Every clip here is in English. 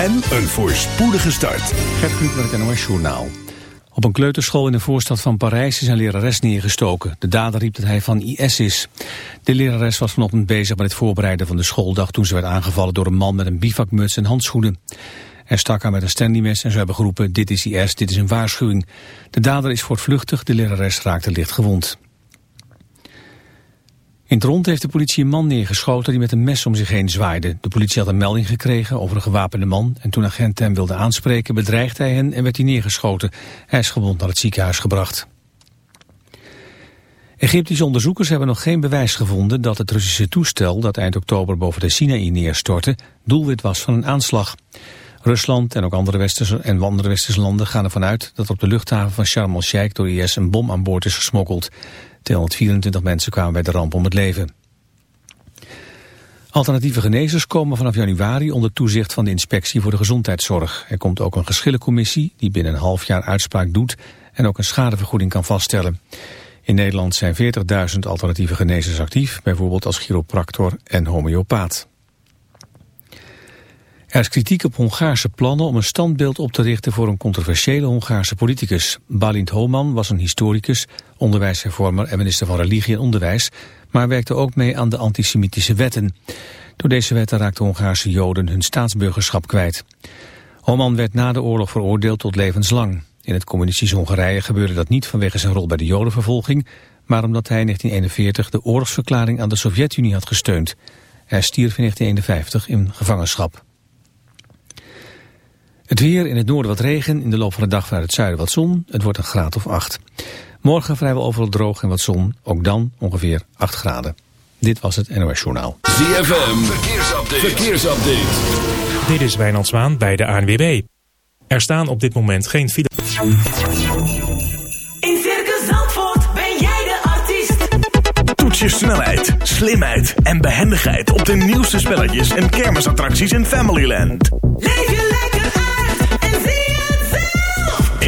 en een voorspoedige start. Gert Kluk met het NOS Journaal. Op een kleuterschool in de voorstad van Parijs is een lerares neergestoken. De dader riep dat hij van IS is. De lerares was vanochtend bezig met het voorbereiden van de schooldag... toen ze werd aangevallen door een man met een bivakmuts en handschoenen. Hij stak haar met een standymes en ze hebben geroepen... dit is IS, dit is een waarschuwing. De dader is voortvluchtig, de lerares raakte licht gewond. In het rond heeft de politie een man neergeschoten die met een mes om zich heen zwaaide. De politie had een melding gekregen over een gewapende man... en toen agenten hem wilden aanspreken bedreigde hij hen en werd hij neergeschoten. Hij is gewond naar het ziekenhuis gebracht. Egyptische onderzoekers hebben nog geen bewijs gevonden dat het Russische toestel dat eind oktober boven de Sinaï neerstortte doelwit was van een aanslag. Rusland en ook andere westerse, en andere westerse landen gaan ervan uit dat op de luchthaven van Sharm el-Sheikh door IS een bom aan boord is gesmokkeld. 224 mensen kwamen bij de ramp om het leven. Alternatieve genezers komen vanaf januari onder toezicht van de Inspectie voor de Gezondheidszorg. Er komt ook een geschillencommissie die binnen een half jaar uitspraak doet en ook een schadevergoeding kan vaststellen. In Nederland zijn 40.000 alternatieve genezers actief, bijvoorbeeld als chiropractor en homeopaat. Er is kritiek op Hongaarse plannen om een standbeeld op te richten voor een controversiële Hongaarse politicus. Balint Homan was een historicus, onderwijshervormer en minister van Religie en Onderwijs, maar werkte ook mee aan de antisemitische wetten. Door deze wetten raakten Hongaarse Joden hun staatsburgerschap kwijt. Homan werd na de oorlog veroordeeld tot levenslang. In het communistische Hongarije gebeurde dat niet vanwege zijn rol bij de Jodenvervolging, maar omdat hij in 1941 de oorlogsverklaring aan de Sovjet-Unie had gesteund. Hij stierf in 1951 in gevangenschap. Het weer, in het noorden wat regen, in de loop van de dag vanuit het zuiden wat zon. Het wordt een graad of 8. Morgen vrijwel overal droog en wat zon, ook dan ongeveer 8 graden. Dit was het NOS Journaal. ZFM, verkeersupdate. verkeersupdate. Dit is Wijnand Zwaan bij de ANWB. Er staan op dit moment geen file. In Circus Zandvoort ben jij de artiest. Toets je snelheid, slimheid en behendigheid op de nieuwste spelletjes en kermisattracties in Familyland. Leef je lekker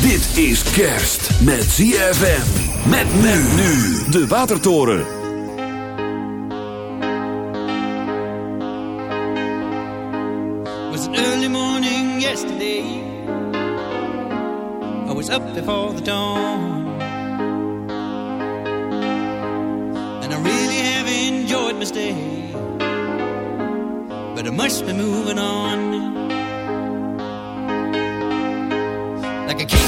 Dit is kerst met ZFM. Met men nu. De Watertoren. was an early morning yesterday. I was up before the dawn. And I really have enjoyed my stay. But I must be moving on. Like a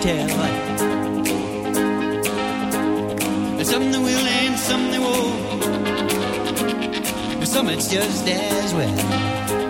tell. And some they will and some they won't. But some it's just as well.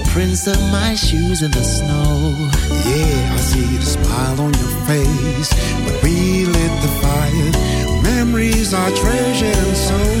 prints of my shoes in the snow. Yeah, I see the smile on your face when we lit the fire. Memories are treasured and so.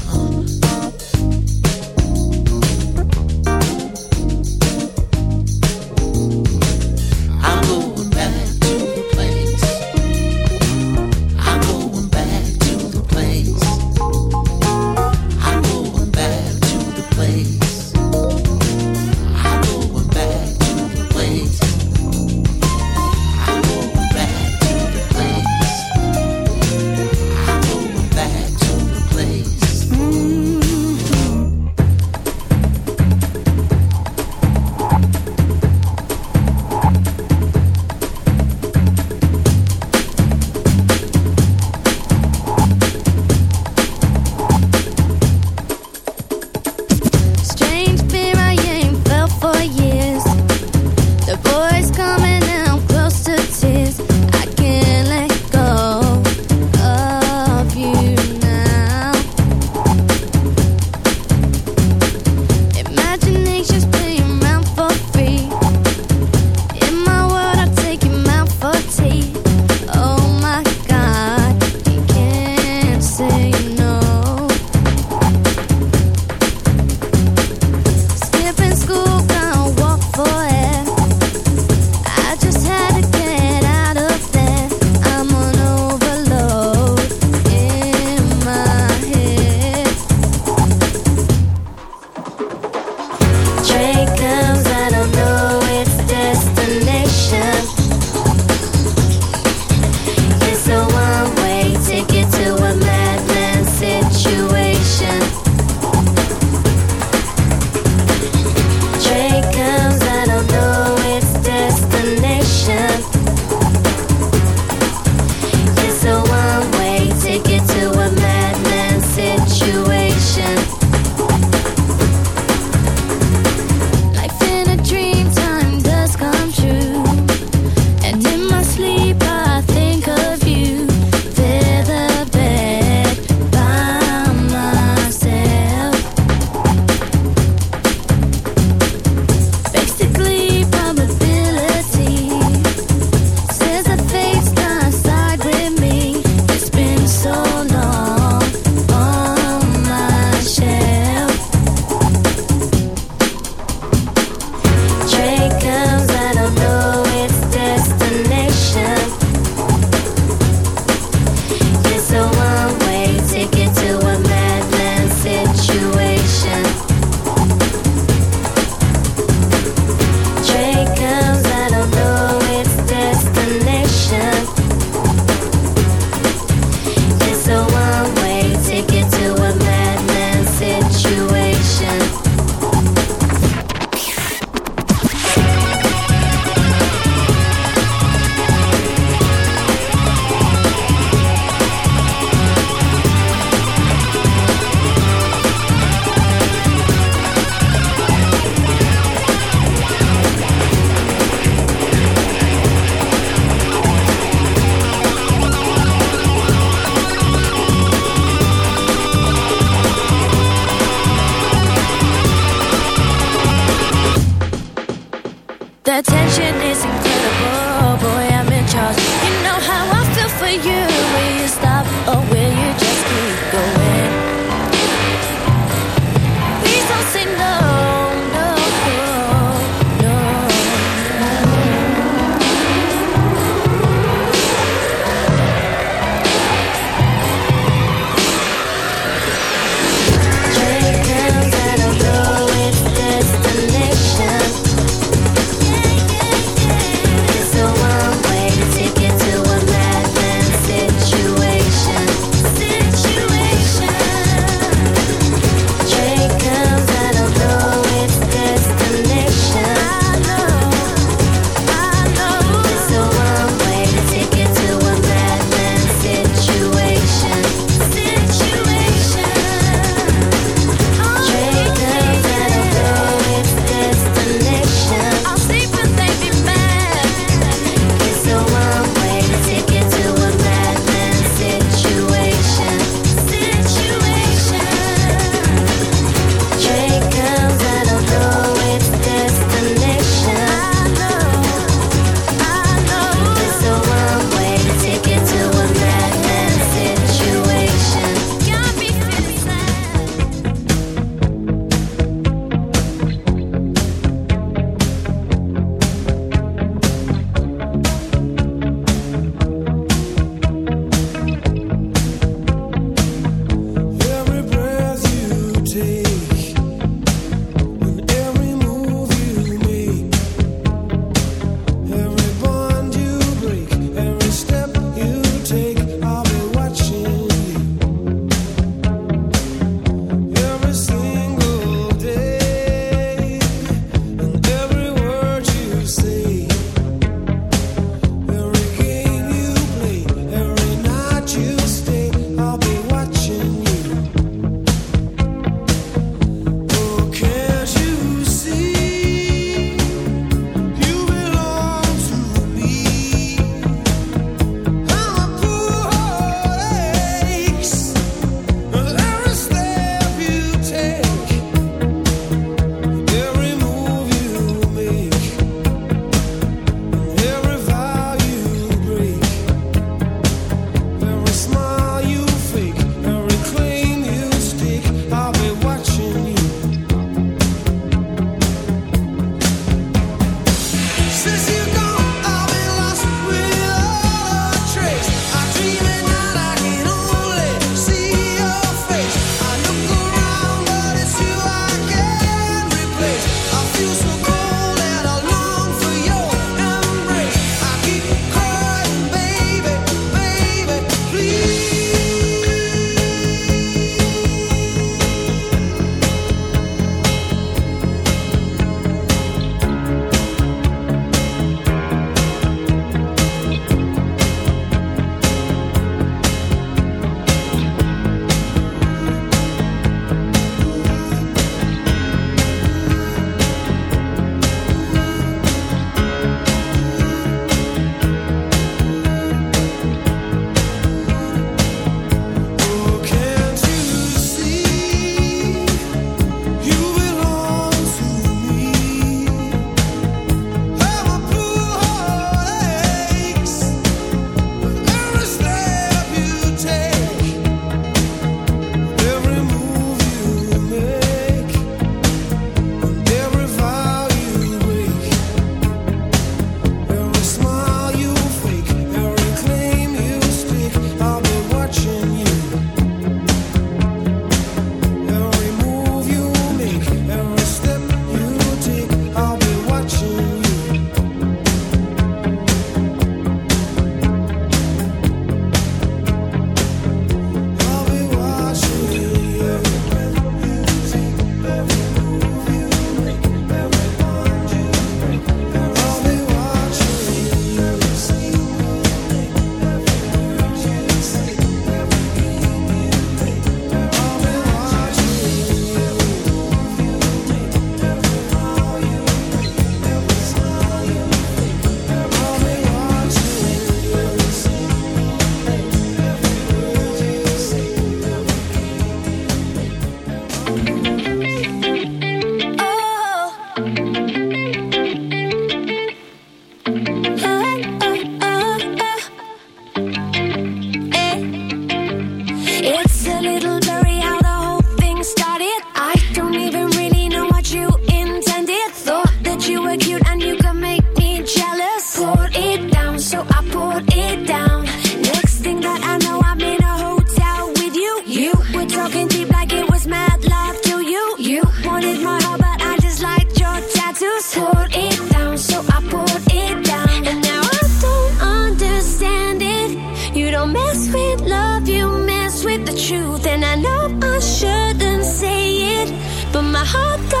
my heart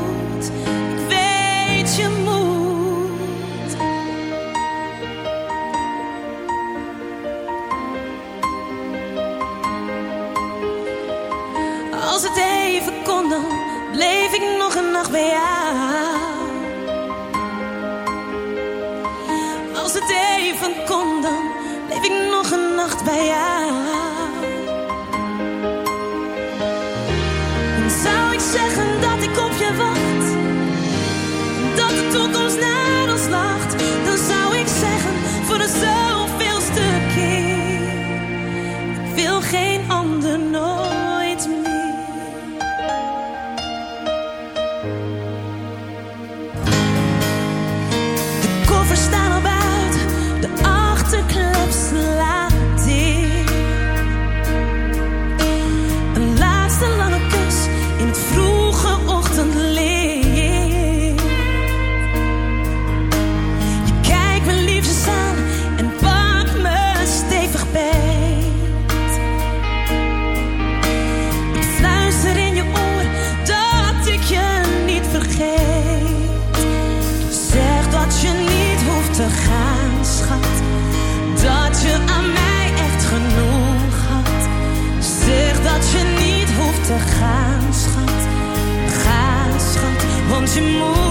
Ik nog een nacht bij jou. Schat, want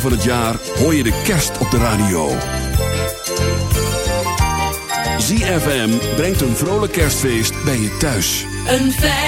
van het jaar hoor je de kerst op de radio. ZFM brengt een vrolijk kerstfeest bij je thuis. Een fijn